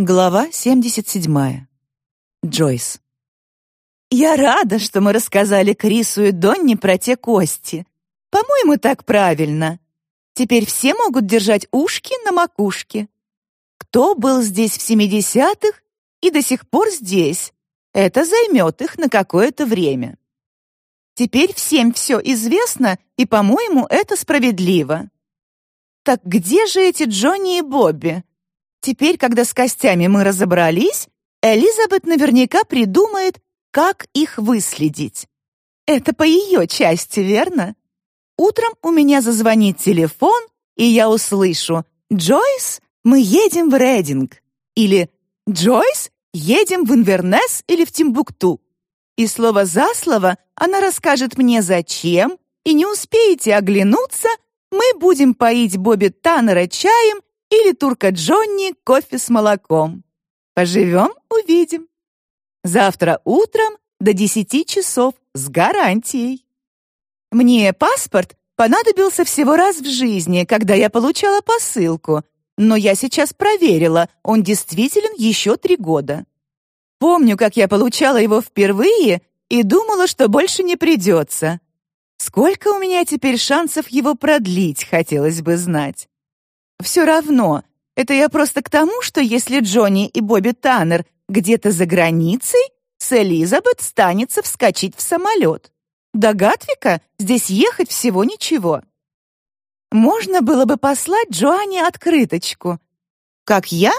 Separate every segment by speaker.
Speaker 1: Глава 77. Джойс. «Я рада, что мы рассказали Крису и Донни про те кости. По-моему, так правильно. Теперь все могут держать ушки на макушке. Кто был здесь в 70-х и до сих пор здесь? Это займет их на какое-то время. Теперь всем все известно, и, по-моему, это справедливо. Так где же эти Джонни и Бобби? Теперь, когда с костями мы разобрались, Элизабет наверняка придумает, как их выследить. Это по ее части, верно? Утром у меня зазвонит телефон, и я услышу «Джойс, мы едем в Рединг» или «Джойс, едем в Инвернес или в Тимбукту». И слово за слово она расскажет мне зачем, и не успеете оглянуться, мы будем поить Бобби Таннера чаем или турка Джонни кофе с молоком. Поживем — увидим. Завтра утром до десяти часов с гарантией. Мне паспорт понадобился всего раз в жизни, когда я получала посылку, но я сейчас проверила, он действителен еще три года. Помню, как я получала его впервые и думала, что больше не придется. Сколько у меня теперь шансов его продлить, хотелось бы знать. Все равно, это я просто к тому, что если Джонни и Бобби Таннер где-то за границей, с Элизабет станется вскочить в самолет. До Гатвика здесь ехать всего ничего. Можно было бы послать Джоанне открыточку. Как я?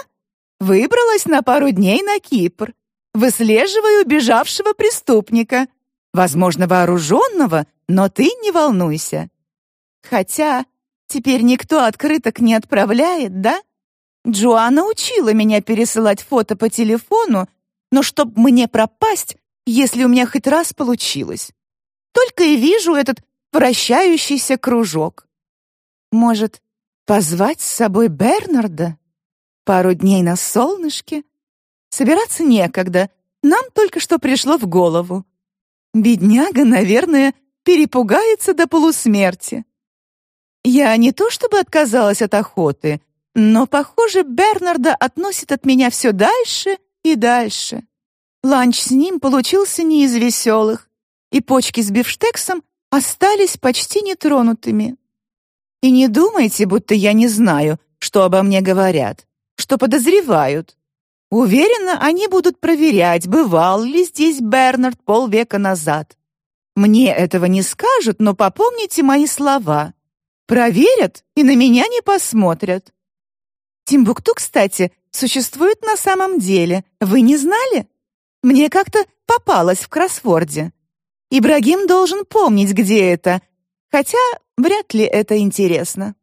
Speaker 1: Выбралась на пару дней на Кипр. Выслеживаю убежавшего преступника. Возможно, вооруженного, но ты не волнуйся. Хотя Теперь никто открыток не отправляет, да? Джоанна учила меня пересылать фото по телефону, но чтоб мне пропасть, если у меня хоть раз получилось. Только и вижу этот вращающийся кружок. Может, позвать с собой Бернарда? Пару дней на солнышке? Собираться некогда, нам только что пришло в голову. Бедняга, наверное, перепугается до полусмерти. Я не то чтобы отказалась от охоты, но, похоже, Бернарда относит от меня все дальше и дальше. Ланч с ним получился не из веселых, и почки с бифштексом остались почти нетронутыми. И не думайте, будто я не знаю, что обо мне говорят, что подозревают. Уверена, они будут проверять, бывал ли здесь Бернард полвека назад. Мне этого не скажут, но попомните мои слова. Проверят и на меня не посмотрят. Тимбукту, кстати, существует на самом деле. Вы не знали? Мне как-то попалось в кроссворде. Ибрагим должен помнить, где это, хотя вряд ли это интересно.